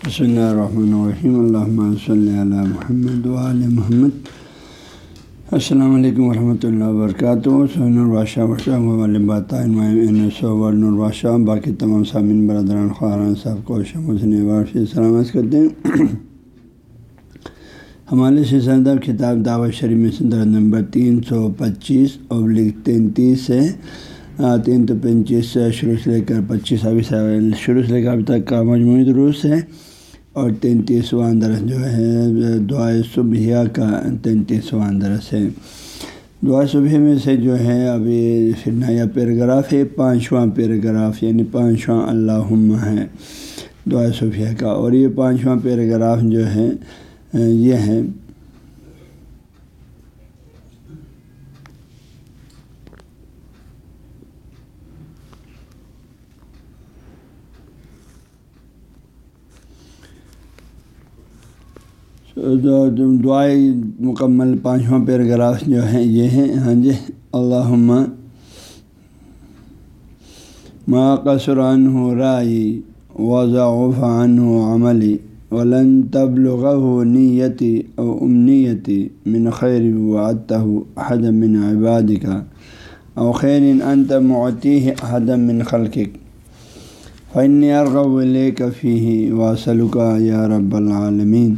بسم اللہ الرحمن الرحیم اللہ صلی علی محمد وعلی محمد السلام علیکم ورحمۃ اللہ وبرکاتہ سہن البادشاہ البادشاہ باقی تمام سامعین برادران خاران صاحب کو شموسن سلامت کرتے ہیں ہمارے سیسدب کتاب دعوت شریف میں صدر نمبر تین سو پچیس ابلک تینتیس سے تین سو پینتیس سے شروع سے لے کر پچیس ابھی شروع سے لے کر ابھی تک کا مجموعی دروس ہے اور تینتیسواں درس جو ہے، دعائے صبح کا تینتیسواں درس ہے۔ دعا صبح میں سے جو ہے، ابھی پھر نیا پیراگراف ہے، پانچواں پیراگراف یعنی پانچواں اللہ ہے دعا صبح کا۔ اور یہ پانچواں پیراگراف جو ہے، یہ ہے۔ دعائیں مکمل پانچواں پیراگراف جو ہیں، یہ ہیں۔ ہاں جی اللہ ما قصران ہو رائی وضعفان ہو عملی ولن تبلغ ہو نیتی او امنیتی من خیر وعدتہ حد من عباد کا او خیر انت معتی حد من خلقک فن ارغب لیک فیہ واصلک یا رب العالمین۔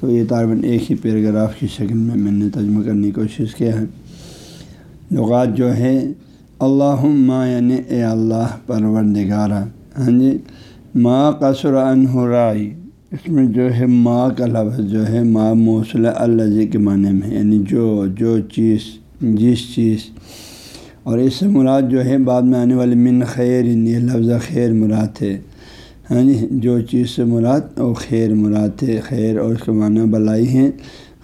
تو یہ طالباً ایک ہی پیراگراف کی شکل میں میں نے ترجمہ کرنے کی کوشش کیا ہے۔ لغات جو ہے اللہ ما یعنی اے اللہ پروردگارہ ہاں جی؟ ماں قصر ان رائی اس میں جو ہے ماں کا لفظ جو ہے ماں موصل الجی کے معنی میں یعنی جو جو چیز، جس چیز۔ اور اس سے مراد جو ہے، بعد میں آنے والی من خیر، یہ لفظ خیر مراد ہے۔ ہاں جی جو چیز سے مراد اور خیر مراد ہے، خیر اور اس کے معنی بلائی ہیں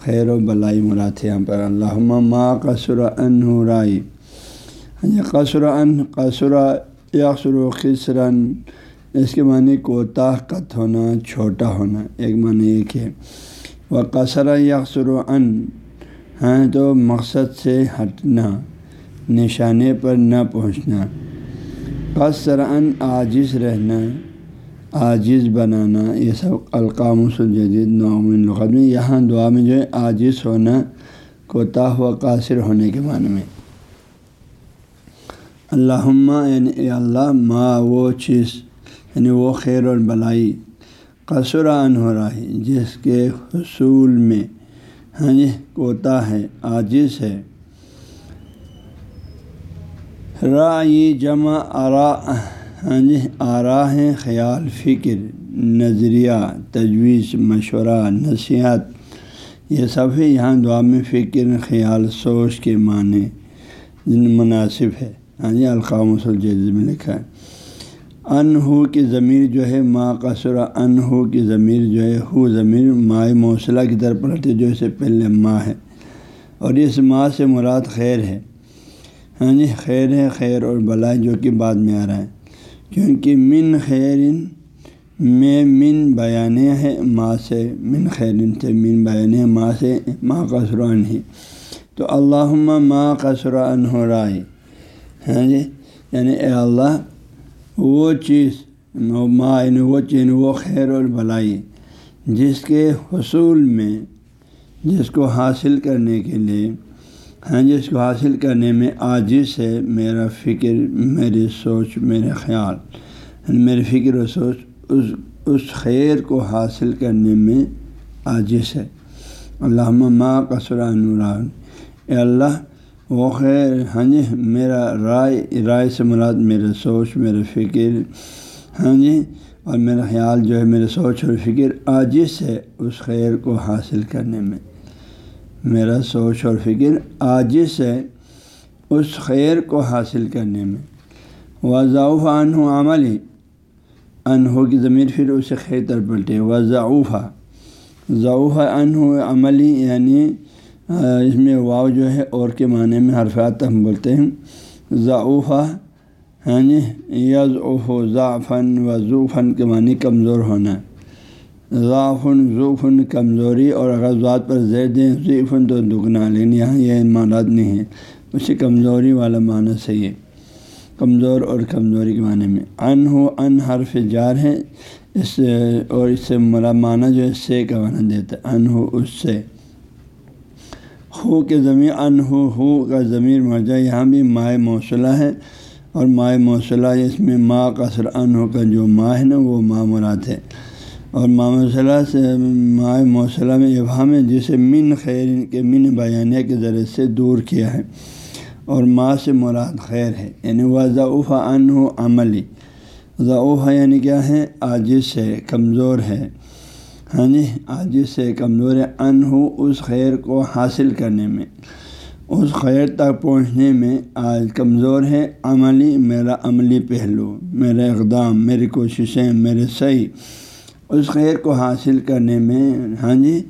خیر و بلائی مراد ہے یہاں پر۔ اللہ ما قصر ان رائی۔ ہاں جی قصر ان، قصر یقصر و خسرن اس کے معنی کوتاہ قط ہونا، چھوٹا ہونا، ایک معنی ایک ہے۔ وہ قصر یقصر و ان۔ ہاں تو مقصد سے ہٹنا، نشانے پر نہ پہنچنا۔ قصر ان عاجز رہنا۔ عاجز بنانا، یہ سب القام الجدید نومن لغت میں۔ یہاں دعا میں جو ہے، عاجز ہونا، کوتاہ و قاصر ہونے کے معنی میں۔ اللہ یعنی اللہ، ما، وہ چیز یعنی وہ خیر اور بلائی قصر ہو رہا ہے، جس کے حصول میں ہاں جی کوتا ہے، عاجز ہے۔ رائے جمع آرا ہاں جی آرا ہے خیال، فکر، نظریہ، تجویز، مشورہ، نصیحت، یہ سب ہے یہاں دعا میں فکر، خیال، سوچ کے معنی جن مناسب ہے۔ ہاں جی القام الجیز میں لکھا ہے۔ ان ہو کی ضمیر جو ہے ماں قصر ان ہو کی ضمیر جو ہے ہو ضمیر ماء موصلہ کی طرف پلٹے جو اسے پہلے ماں ہے۔ اور اس ماں سے مراد خیر ہے۔ ہاں جی خیر ہے خیر اور بلائے جو کہ بعد میں آ رہا ہے۔ کیونکہ من خیرن میں من بیان ہے ماں سے من خیرن سے من بیان ہے ماں سے ماں قصران ہی تو اللہ ماں قصران ہو رہا ہے۔ ہاں جی؟ یعنی اے اللہ، وہ چیز ماں یعنی وہ چیز، وہ خیر اور بلائی جس کے حصول میں، جس کو حاصل کرنے کے لیے ہاں جی اس کو حاصل کرنے میں عاجز ہے میرا فکر، میری سوچ، میرے خیال۔ یعنی میری فکر و سوچ اس اس خیر کو حاصل کرنے میں عاجز ہے۔ اللہ ما قصر نوران۔ اے اللہ، وہ خیر ہاں جی میرا رائے رائے سے مراد میرے سوچ، میرے فکر ہاں جی اور میرا خیال جو ہے، میرے سوچ اور فکر عاجز ہے اس خیر کو حاصل کرنے میں۔ میرا سوچ اور فکر عاجز ہے، اس خیر کو حاصل کرنے میں۔ وضاؤف ان ہو عمل ہی کی ضمیر پھر اسے خیر تر پلٹے وضاؤفہ ضعوف ان ہو عملی یعنی اس میں واؤ جو ہے، اور کے معنی میں حرفات ہم بولتے ہیں۔ ضعوفہ ہاں جی یعنی، یز و ضعفن و ضوفن کے معنی کمزور ہونا۔ ضعفن ذوفن کمزوری اور اگر ذات پر زید دیں ضیفن تو دگنا لیکن یہاں یہ معنات نہیں ہے اسے کمزوری والا معنی صحیح ہے۔ کمزور اور کمزوری کے معنی میں۔ ان ہو ان حرف جار ہے اس اور اس سے ملا معنی جو ہے، سے کا معنی دیتا ہے۔ ان ہو اس سے۔ ہو کے ضمیر ان ہو ہو کا ضمیر مرجع، یہاں بھی مائع موصلہ ہے۔ اور مائع موصلہ، اس میں ماں قصر ان ہو کا جو ماں ہے نا، وہ ماں مراد ہے۔ اور ماں سے مائع موصلہ میں ابہام ہے، جسے من خیر کے من بیانیہ کے ذریعے سے دور کیا ہے اور ماں سے مراد خیر ہے۔ یعنی وہ ضعف ان ہو عملی۔ ضعف یعنی کیا ہے؟ عاجز ہے، کمزور ہے۔ ہاں جی عاجز سے کمزور ہے۔ ان ہو اس خیر کو حاصل کرنے میں، اس خیر تک پہنچنے میں آج کمزور ہے۔ عملی، میرا عملی پہلو میرا اقدام، میری کوششیں، میرے صحیح اس خیر کو حاصل کرنے میں ہاں جی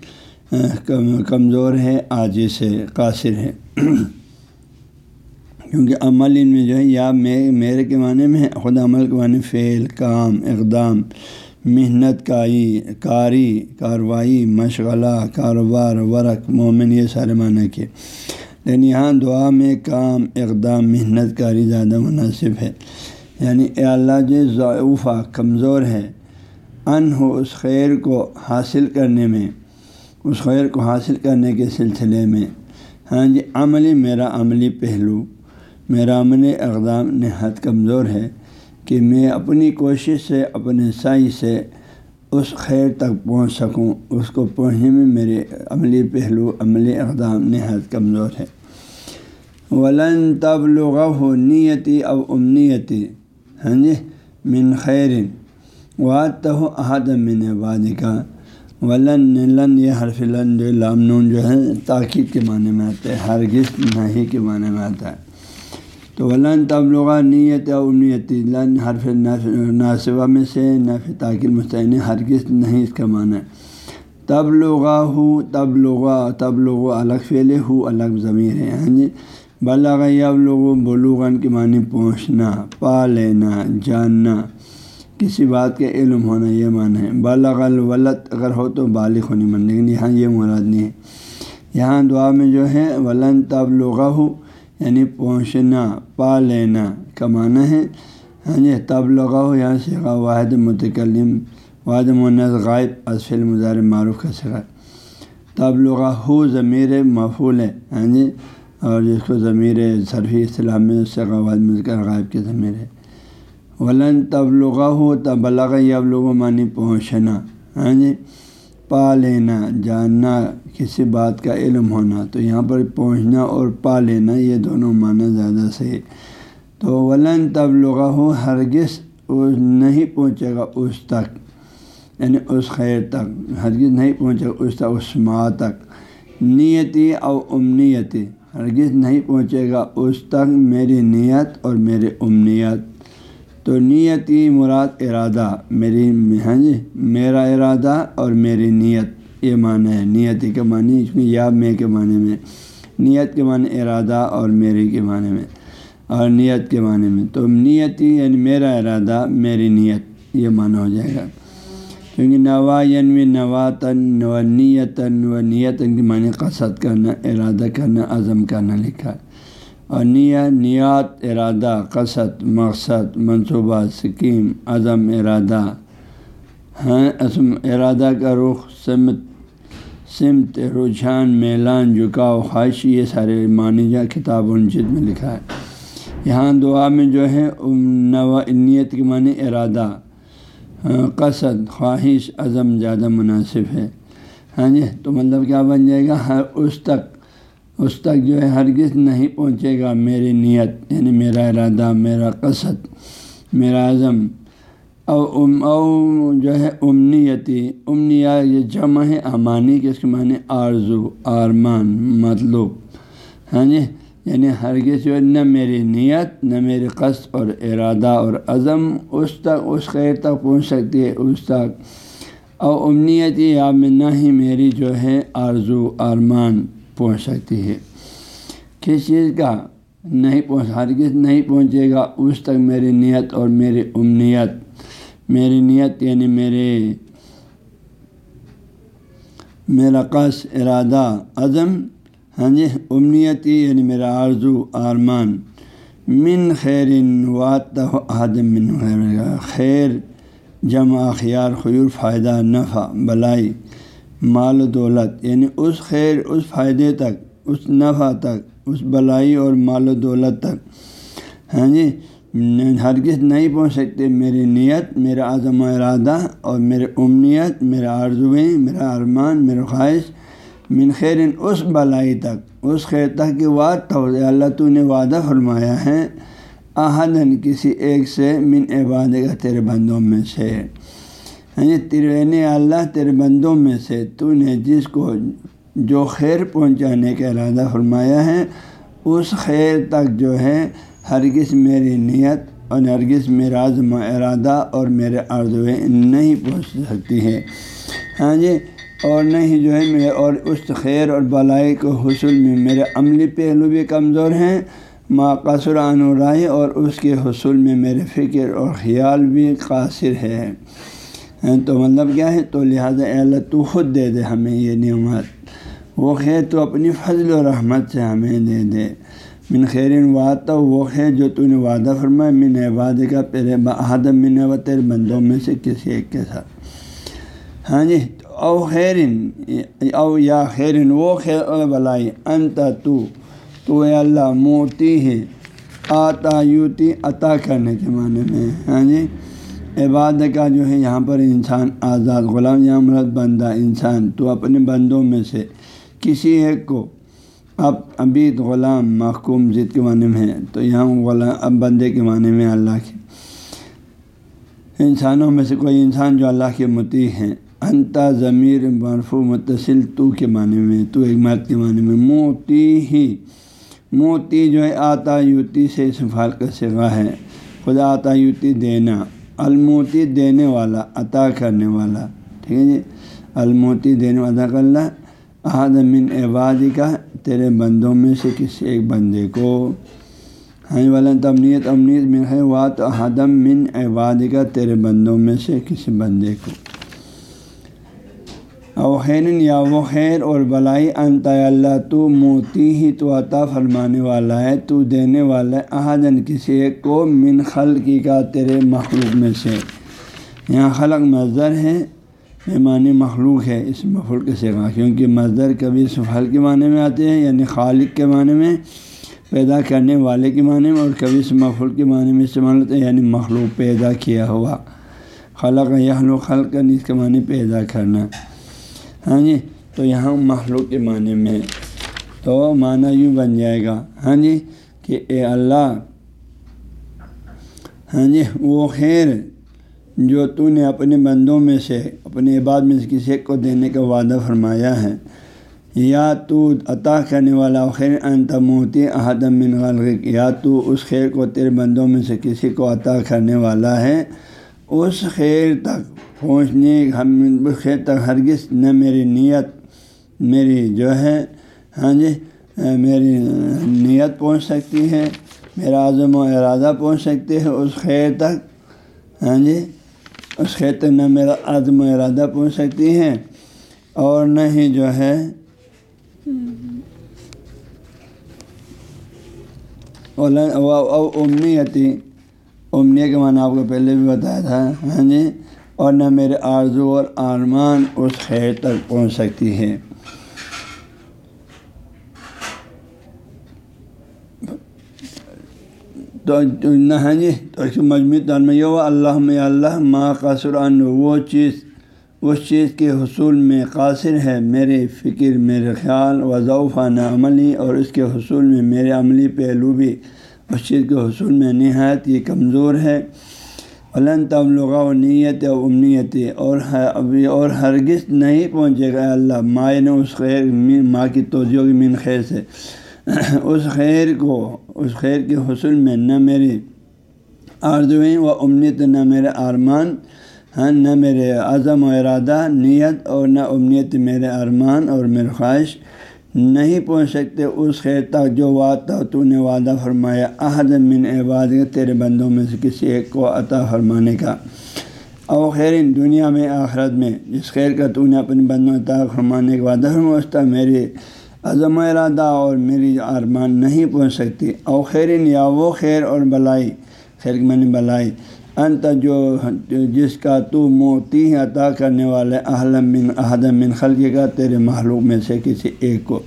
کمزور ہے عاجز ہے قاصر ہے۔ کیونکہ عمل ان میں جو ہے، یا میرے کے معنی میں، خود عمل کے معنی فعل، کام، اقدام، محنت، کائی، کاری، کاروائی، مشغلہ، کاروبار، ورق، مومن، یہ سارے معنی کے۔ لیکن یہاں دعا میں کام، اقدام، محنت، کاری زیادہ مناسب ہے۔ یعنی اے اللہ جو ضعفہ کمزور ہے۔ ان ہو اس خیر کو حاصل کرنے میں، اس خیر کو حاصل کرنے کے سلسلے میں۔ ہاں جی عملی میرا عملی پہلو، میرا عملی اقدام نہایت کمزور ہے کہ میں اپنی کوشش سے، اپنے سائی سے اس خیر تک پہنچ سکوں۔ اس کو پہنچنے میں میرے عملی پہلو، عملی اقدام نہایت کمزور ہے۔ ولن تب لغ ہو نیتی اب امنیتی۔ ہاں جی من خیر واد تو احد من واد کا ولن لن یہ حرف لن جو لامنون جو ہے، تاکید کے معنی میں آتا ہے، ہرگز نہیں کے معنی میں آتا ہے۔ تو ولن تب لغا نیت اور امنیتی لن حرف ناصبہ میں سے نف تاکل مستعین، ہرگز نہیں اس کا معنی۔ ہے تب لغا ہو تب لغا تب لوگو الگ فعلے ہو الگ ضمیر ہے۔ ہاں جی؟ بلغ اب لوگوں بلوغن کے معنی پہنچنا پا لینا جاننا۔ کسی بات کے علم ہونا یہ معنی ہے۔ بلغ الولت اگر ہو تو بالغ ہونی من لیکن یہاں یہ مراد نہیں ہے۔ یہاں دعا میں جو ہے، ولن تب ہو یعنی پہنچنا، پا لینا کا معنی ہے۔ ہاں جی تب لگا ہو یہاں سے واحد متکلم، واحد منز غائب اسفل مظاہر معروف کا سکھا تب لغا ہو ضمیر مفول ہے۔ ہاں جی اور جس کو ضمیر صرفی اصطلاح میں اس سے واحد مذکر غائب کے ضمیر ہے۔ ولن تبلغا ہو تب لگا اب لوگوں معنی پہنچنا۔ ہاں جی؟ پا لینا، جاننا، کسی بات کا علم ہونا۔ تو یہاں پر پہنچنا اور پا لینا، یہ دونوں معنی زیادہ سے تو ولن تب لغا ہو ہرگز نہیں پہنچے گا اس تک یعنی اس خیر تک۔ ہرگز نہیں پہنچے گا اس تک، اس ماہ تک۔ نیتی او امنیتی، ہرگز نہیں پہنچے گا اس تک۔ میری نیت اور میرے امنیت۔ تو نیتی مراد ارادہ، میری ہاں جی میرا ارادہ اور میری نیت، یہ معنی ہے، نیتی کے معنی، اس میں یا میں کے معنی میں، نیت کے معنی ارادہ اور میری کے معنی میں، اور نیت کے معنی میں۔ تو نیتی یعنی میرا ارادہ، میری نیت، یہ معنی ہو جائے گا۔ کیونکہ نوا ینوی نواتن و نیتاً و نیتاً کے معنی قصد کرنا، ارادہ کرنا، عزم کرنا، لکھا۔ ہے اور نیا نیات ارادہ، قصد، مقصد، منصوبہ، سکیم، عزم، ارادہ۔ ہاں عزم، ارادہ کا رخ، سمت سمت رجحان میلان، جھکاؤ، خواہش، یہ سارے معنی جا کتاب انجد میں لکھا ہے۔ یہاں دعا میں جو ہے نوا، نیت کے معنی ارادہ ہاں، قصد، خواہش، عزم زیادہ مناسب ہے۔ ہاں جی تو مطلب کیا بن جائے گا؟ ہر اس تک اس تک جو ہے ہرگز نہیں پہنچے گا میری نیت یعنی میرا ارادہ، میرا قصد، میرا عزم، او ام، او جو ہے امنیتی، امنیا، یہ جمع ہے امانی کے، اس کے معنی آرزو، آرمان، مطلوب ہاں جی؟ یعنی ہرگز جو ہے نہ میری نیت، نہ میری قصد اور ارادہ اور عزم اس تک، اس خیر تک پہنچ سکتی ہے، اس تک۔ او امنیتی یا میں نہ ہی میری جو ہے آرزو، آرمان۔ پہنچ سکتی ہے کس چیز کا نہیں پہنچ ہرگز نہیں پہنچے گا، اس تک میری نیت اور میری امنیت، میری نیت یعنی میرے، میرا قص ارادہ، عزم ہاں جی امنیتی یعنی میرا آرزو، آرمان۔ من خیر وات من خیر۔ خیر، جمع، خیار، خیور، فائدہ، نفع، بلائی۔ مال و دولت یعنی اس خیر، اس فائدے تک، اس نفع تک، اس بلائی اور مال و دولت تک۔ ہاں جی ہرگز نہیں پہنچ سکتے میری نیت، میرا عظم و ارادہ اور میرے امنیت میرا آرزویں میرا ارمان، میرا خواہش۔ من خیر اس بلائی تک، اس خیر تک کی وعد تو اللہ تو نے وعدہ فرمایا ہے۔ احدن کسی ایک سے من عباد کا تیرے بندوں میں سے۔ یعنی تیرے اللہ تیرے بندوں میں سے تو نے جس کو جو خیر پہنچانے کا ارادہ فرمایا ہے، اس خیر تک جو ہے، ہرگز میری نیت اور ہرگز میرا عزم و ارادہ اور میرے آرزویں نہیں پہنچ سکتی ہے ہاں جی اور نہیں جو ہے میں اور اس خیر اور بلائی کو حصول میں میرے عملی پہلو بھی کمزور ہیں ما قصر رائے اور اس کے حصول میں میرے فکر اور خیال بھی قاصر ہے تو مطلب کیا ہے؟ تو لہٰذا اللہ تو خود دے دے ہمیں یہ نعمت۔ وہ خیر تو اپنی فضل و رحمت سے ہمیں دے دے۔ من خیر وعد وہ خیر جو تو نے وعدہ فرمایا، من عباد کا پہلے بہادم من و تیرے بندوں میں سے کسی ایک کے ساتھ۔ ہاں جی او خیرن، او یا خیرن، وہ خیر بلائی، انت تو تو اے اللہ موتی ہے، آتا یوتی، عطا کرنے کے معنی میں۔ ہاں جی عبادت کا جو ہے یہاں پر انسان آزاد، غلام یا مرد بندہ انسان، تو اپنے بندوں میں سے کسی ایک کو اب ابھی غلام، محکوم ضد کے معنی میں ہے، تو یہاں غلام، اب بندے کے معنی میں اللہ کے انسانوں میں سے کوئی انسان جو اللہ کے متی ہیں۔ انتا ضمیر برفو متصل، تو کے معنی میں، تو ایک مرد کے معنی میں۔ موتی ہی، موتی جو ہے، آتا یوتی سے سفال کا سگا ہے۔ خدا آتا یوتی دینا۔ الموتی دینے والا، عطا کرنے والا۔ ٹھیک ہے جی؟ الموتی دینے والا اللہ احد من عبادی کا تیرے بندوں میں سے کسی ایک بندے کو؟ ہاں والا تمنیت امنیت من ہے وات احدم من عبادی کا تیرے بندوں میں سے کسی بندے کو؟ او خیر یا وہ خیر اور بلائی انت اللہ، تو موتی ہی تو عطا فرمانے والا ہے، تو دینے والا ہے احدن کسی ایک کو من خلقی کا تیرے مخلوق میں سے۔ یہاں خلق مظر ہے معنی مخلوق ہے اس مفول کے سگا کیونکہ مزدر کبھی سفل کے معنی میں آتے ہیں یعنی خالق کے معنی میں، پیدا کرنے والے کے معنی میں، اور کبھی اس مفول کے معنی میں استعمال ہوتے ہیں یعنی مخلوق پیدا کیا ہوا۔ خلق یہلو خلق اس کے معنی پیدا کرنا۔ ہاں جی؟ تو یہاں مخلوق کے معنی میں تو معنی یوں بن جائے گا ہاں جی؟ کہ اے اللہ ہاں جی؟ وہ خیر جو تو نے اپنے بندوں میں سے، اپنے عباد میں سے کسی کو دینے کا وعدہ فرمایا ہے۔ یا تو عطا کرنے والا خیر انت موتی احدم من غلق یا تو اس خیر کو تیرے بندوں میں سے کسی کو عطا کرنے والا ہے۔ اس خیر تک پہنچنے ہم اس خیر تک ہرگز نہ میری نیت، میری جو ہے ہاں جی میری نیت پہنچ سکتی ہے، میرا عزم و ارادہ پہنچ سکتے ہیں، اس خیر تک ہاں جی اس خطے نہ میرا عدم و ارادہ پہنچ سکتی ہیں اور نہ ہی جو ہے امنیتی امنی کے معنی آپ کو پہلے بھی بتایا تھا ہاں جی اور نہ میرے آرزو اور آرمان اس خیر تک پہنچ سکتی ہے۔ تو ہاں جی تو اس مجموعی طور میں یہ ہوا اللہ میں اللہ، ما قصر ان، وہ چیز، اس چیز کے حصول میں قاصر ہے، میرے فکر، میرے خیال وضوفانہ عملی، اور اس کے حصول میں میرے عملی پہلو بھی، اس چیز کے حصول میں نہایت یہ کمزور ہے۔ علن تبلغ و نیت و امنیت، اور ابھی اور ہرگز نہیں پہنچے گا اللہ۔ مائع یعنی نے اس خیر ماں کی توجہ کی من خیر سے۔ اس خیر کو اس خیر کے حصول میں نہ میری آرزویں و امنیت، نہ میرے ارمان ہاں نہ میرے عزم و ارادہ، نیت، اور نہ امنیت میرے ارمان اور میرے خواہش۔ نہیں پہنچ سکتے اس خیر تک جو وعدہ تو نے وعدہ فرمایا۔ احد من عباد تیرے بندوں میں سے کسی ایک کو عطا فرمانے کا۔ او خیر دنیا میں آخرت میں، جس خیر کا تو نے اپنے بندوں عطا فرمانے کا وعدہ فرما میری عظم ارادہ اور میری ارمان نہیں پہنچ سکتی۔ او خیرن یا وہ خیر اور بلائی، خیر من بلائی انت جو جس کا تو موتی عطا کرنے والے اہلم من احدم من خلق کا، تیرے معلوم میں سے کسی ایک کو۔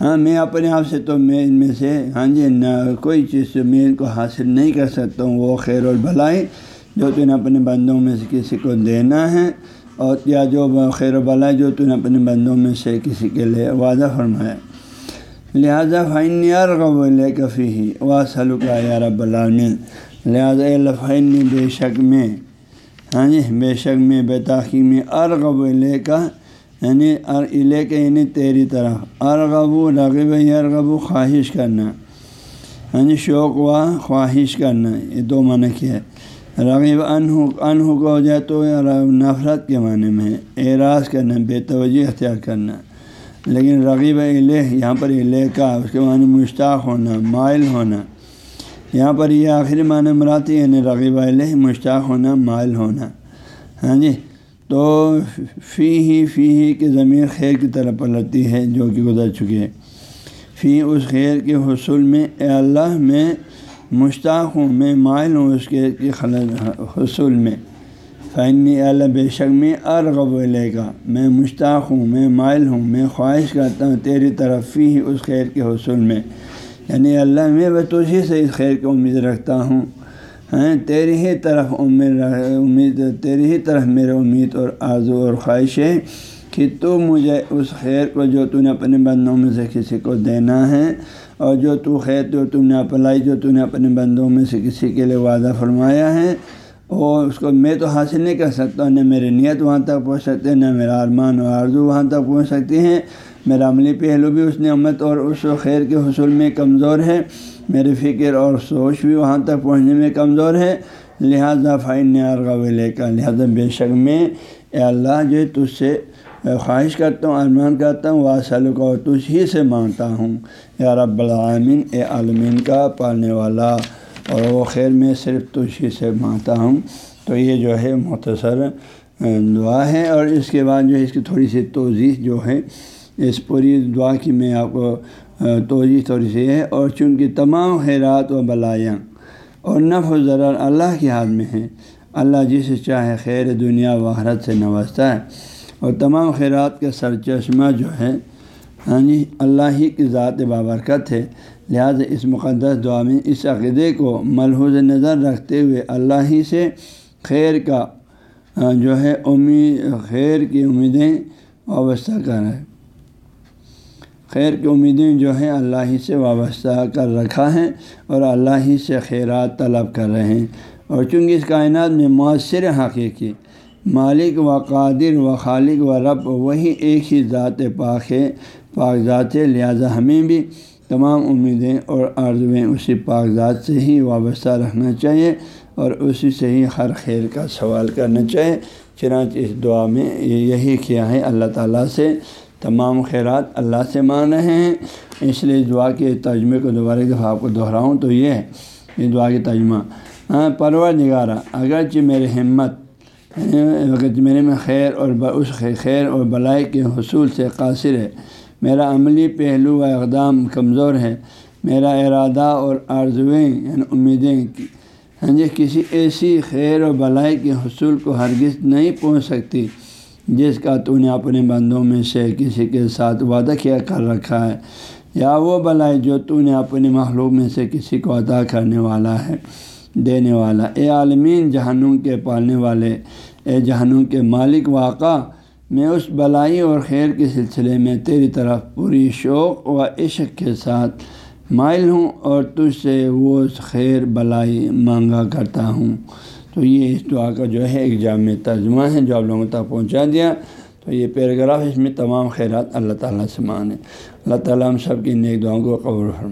ہاں میں اپنے آپ سے تو میں ان میں سے ہاں جی نہ کوئی چیز میں ان کو حاصل نہیں کر سکتا ہوں، وہ خیر اور جو تو نے اپنے بندوں میں سے کسی کو دینا ہے، اور یا جو خیر و بلائی جو تو نے اپنے بندوں میں سے کسی کے لیے وعدہ فرمایا۔ لہٰذا فائن یار قبول کفی ہی وا سلوکا یا رب العالمین لہٰذا لفائن بے شک میں ہاں جی بے شک میں، بے تاخی میں، ارغب لے کا یعنی ارلے کے یعنی تیری طرف۔ ارغب رغب، یرغب خواہش کرنا۔ یعنی شوق و خواہش کرنا، یہ دو معنی کیا ہے۔ رغیب انہو انہو کو ہو جائے تو نفرت کے معنی میں اعراض کرنا، بے توجہ اختیار کرنا۔ لیکن رغیب الہ یہاں پر الہ کا، اس کے معنی مشتاق ہونا، مائل ہونا۔ یہاں پر یہ آخری معنی مراتی یعنی رغیب الہ مشتاق ہونا، مائل ہونا۔ ہاں جی؟ تو فی ہی فی ہی کی ضمیر خیر کی طرف پلٹتی ہے جو کہ گزر چکی ہے۔ فی اس خیر کے حصول میں، اے اللہ میں مشتاق ہوں، میں مائل ہوں اس کے حصول میں۔ فنی اللہ، بے شک میں ارغب لے گا میں مشتاق ہوں، میں مائل ہوں، میں خواہش کرتا ہوں تیری طرف، فی ہی اس خیر کے حصول میں۔ یعنی اللہ میں بس تجھی سے اس خیر کی امید رکھتا ہوں۔ ہیں تیری ہی طرف امید امید، تیری ہی طرف میرے امید اور آرزو اور خواہش ہے کہ تو مجھے اس خیر کو جو تو نے اپنے بندوں میں سے کسی کو دینا ہے اور جو تو خیر جو تم نے اپلائی، جو تو نے اپنے بندوں میں سے کسی کے لیے وعدہ فرمایا ہے اور اس کو میں تو حاصل نہیں کر سکتا، نہ میری نیت وہاں تک پہنچ سکتے نہ میرا ارمان و آرزو وہاں تک پہنچ سکتی ہیں۔ میرا عملی پہلو بھی اس نعمت اور اس خیر کے حصول میں کمزور ہے۔ میری فکر اور سوچ بھی وہاں تک پہنچنے میں کمزور ہے۔ لہٰذا فائن ارغلے کا لہٰذا بے شک میں، اے اللہ، جو تجھ سے خواہش کرتا ہوں، ارمان کرتا ہوں واصل کو تجھ ہی سے مانگتا ہوں۔ یا رب العالمین، اے عالمین کا پالنے والا اور وہ خیر میں صرف تجھ ہی سے مانگتا ہوں۔ تو یہ جو ہے، مختصر دعا ہے۔ اور اس کے بعد جو ہے، اس کی تھوڑی سی توضیح جو ہے اس پوری دعا کی میں آپ کو توجہ تھوڑی سی ہے۔ اور چونکہ تمام خیرات و بلایاں اور نف و ذرا اللہ کے ہاتھ میں ہیں، اللہ جسے چاہے خیر دنیا و حرت سے نوازتا ہے۔ اور تمام خیرات کا سر چشمہ جو ہے ہاں جی اللہ ہی کی ذات بابرکت ہے۔ لہٰذا اس مقدس دعا میں اس عقیدے کو ملحوظ نظر رکھتے ہوئے اللہ ہی سے خیر کا جو ہے، امید، خیر کی امیدیں وابستہ کر رہے خیر کی امیدیں جو ہیں اللہ ہی سے وابستہ کر رکھا ہے اور اللہ ہی سے خیرات طلب کر رہے ہیں۔ اور چونکہ اس کائنات میں مؤثر حقیقی مالک و قادر و خالق و رب وہی ایک ہی ذات پاک ہے، پاک ذات ہے، لہٰذا ہمیں بھی تمام امیدیں اور آرزویں اسی پاک ذات سے ہی وابستہ رکھنا چاہیے اور اسی سے ہی ہر خیر کا سوال کرنا چاہیے۔ چنانچہ اس دعا میں یہی کیا ہے، اللہ تعالیٰ سے تمام خیرات اللہ سے مان رہے ہیں۔ اس لیے دعا کے ترجمے کو دوبارہ دفعہ آپ کو دہراؤں تو یہ ہے، یہ دعا کی ترجمہ۔ ہاں پرور نگارہ اگرچہ میری ہمت، اگرچہ میرے میں خیر اور اس خیر اور بلائی کے حصول سے قاصر ہے۔ میرا عملی پہلو و اقدام کمزور ہے۔ میرا ارادہ اور آرزویں یعنی امیدیں ہاں جی کسی ایسی خیر و بلائی کے حصول کو ہرگز نہیں پہنچ سکتی۔ جس کا تو نے اپنے بندوں میں سے کسی کے ساتھ وعدہ کیا کر رکھا ہے، یا وہ بلائی جو تو نے اپنے مخلوق میں سے کسی کو عطا کرنے والا ہے، دینے والا۔ اے عالمین، جہنم کے پالنے والے، اے جہنم کے مالک واقع میں اس بلائی اور خیر کے سلسلے میں تیری طرف پوری شوق و عشق کے ساتھ مائل ہوں اور تجھ سے وہ خیر بلائی مانگا کرتا ہوں۔ تو یہ اس دعا کا جو ہے ایک جامع ترجمہ ہے جو آپ لوگوں تک پہنچا دیا۔ تو یہ پیراگراف اس میں تمام خیرات اللہ تعالیٰ سے مانے اللہ تعالیٰ ہم سب کی نیک دعاؤں کو قبول فرما